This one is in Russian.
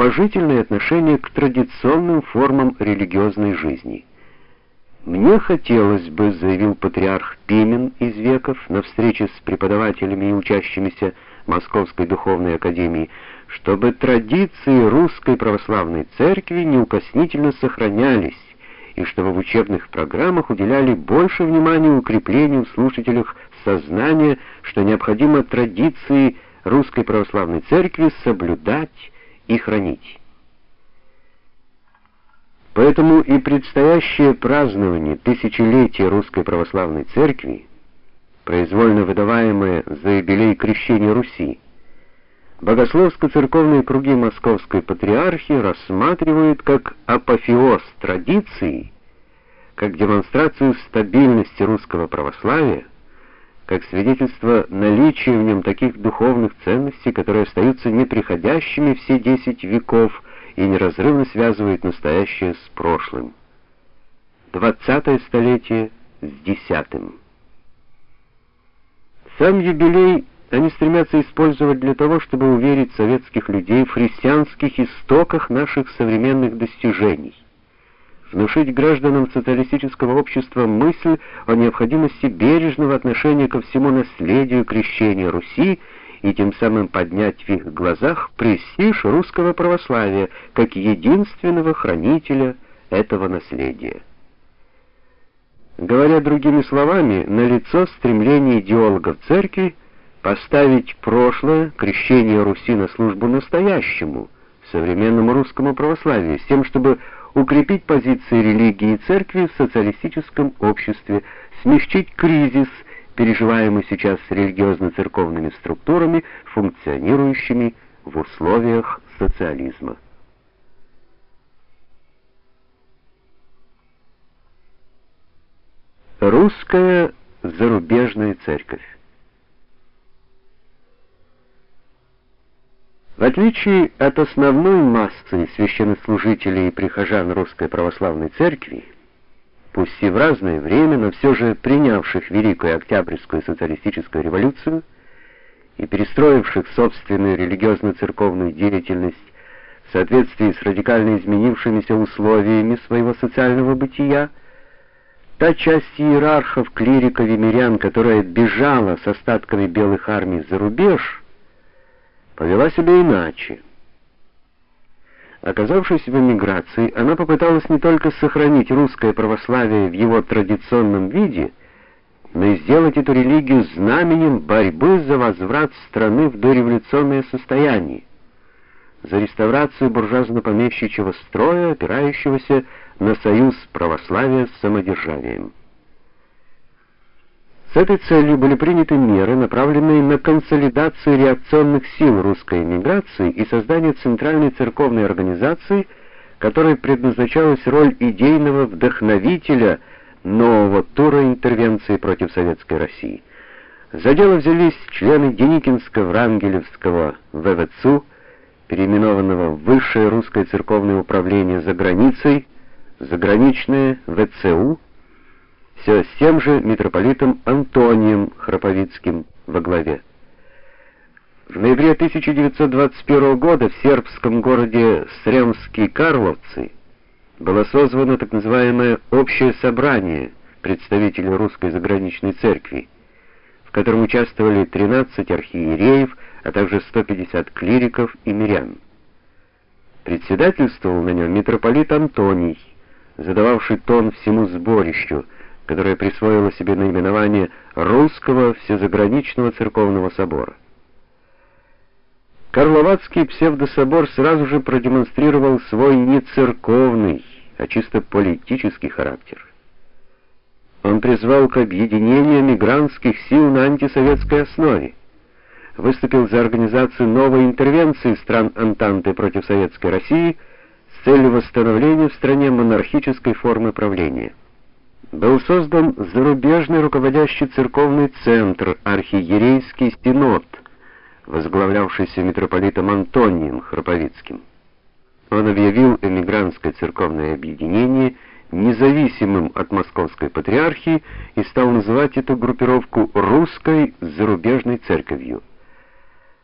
уважительное отношение к традиционным формам религиозной жизни. Мне хотелось бы, заявил патриарх Пимен из веков на встрече с преподавателями и учащимися Московской духовной академии, чтобы традиции русской православной церкви неукоснительно сохранялись и чтобы в учебных программах уделяли больше внимания укреплению в слушателях сознания, что необходимо традиции русской православной церкви соблюдать и хранить. Поэтому и предстоящее празднование тысячелетия Русской Православной Церкви, произвольно выдаваемое за юбилей крещения Руси, богословско-церковные круги Московской Патриархии рассматривают как апофеоз традиции, как демонстрацию стабильности русского православия, как свидетельство наличия в нем таких духовных ценностей, которые остаются неприходящими все десять веков и неразрывно связывают настоящее с прошлым. Двадцатое столетие с десятым. Сам юбилей они стремятся использовать для того, чтобы уверить советских людей в христианских истоках наших современных достижений. Внушить гражданам социалистического общества мысль о необходимости бережного отношения ко всему наследию крещения Руси и тем самым поднять в их глазах престиж русского православия как единственного хранителя этого наследия. Говоря другими словами, налицо стремление идеологов церкви поставить прошлое, крещение Руси на службу настоящему, современному русскому православию, с тем, чтобы укрепить позиции религии и церкви в социалистическом обществе, смягчить кризис, переживаемый сейчас религиозно-церковными структурами, функционирующими в условиях социализма. Русская зарубежная церковь В отличие от основной массы священнослужителей и прихожан Русской Православной Церкви, пусть и в разное время, но все же принявших Великую Октябрьскую социалистическую революцию и перестроивших собственную религиозно-церковную деятельность в соответствии с радикально изменившимися условиями своего социального бытия, та часть иерархов, клириков и мирян, которая бежала с остатками белых армий за рубеж, повела себя иначе. Оказавшись в эмиграции, она попыталась не только сохранить русское православие в его традиционном виде, но и сделать эту религию знаменем борьбы за возврат страны в дореволюционное состояние, за реставрацию буржуазно-помещичьего строя, опирающегося на союз православия с самодержавием. С этой целью были приняты меры, направленные на консолидацию реакционных сил русской эмиграции и создание центральной церковной организации, которой предназначалась роль идейного вдохновителя нового тура интервенции против советской России. За дело взялись члены Деникинско-Врангелевского ВВЦУ, переименованного в Высшее русское церковное управление за границей, заграничное ВЦУ, все с тем же митрополитом Антонием Храповицким во главе. В ноябре 1921 года в сербском городе Сремски-Карловцы было созвано так называемое общее собрание представителей русской заграничной церкви, в котором участвовали 13 архиереев, а также 150 клириков и мирян. Председательствовал на нем митрополит Антоний, задававший тон всему сборищу, которая присвоила себе наименование Русского Всезаграничного Церковного Собора. Карловацкий псевдособор сразу же продемонстрировал свой не церковный, а чисто политический характер. Он призвал к объединению мигрантских сил на антисоветской основе, выступил за организацию новой интервенции стран Антанты против советской России с целью восстановления в стране монархической формы правления был создан зарубежный руководящий церковный центр архиерейский синод, возглавлявшийся митрополитом Антонием Храповицким. Он объявил эмигрантское церковное объединение независимым от Московской патриархии и стал называть эту группировку русской зарубежной церковью.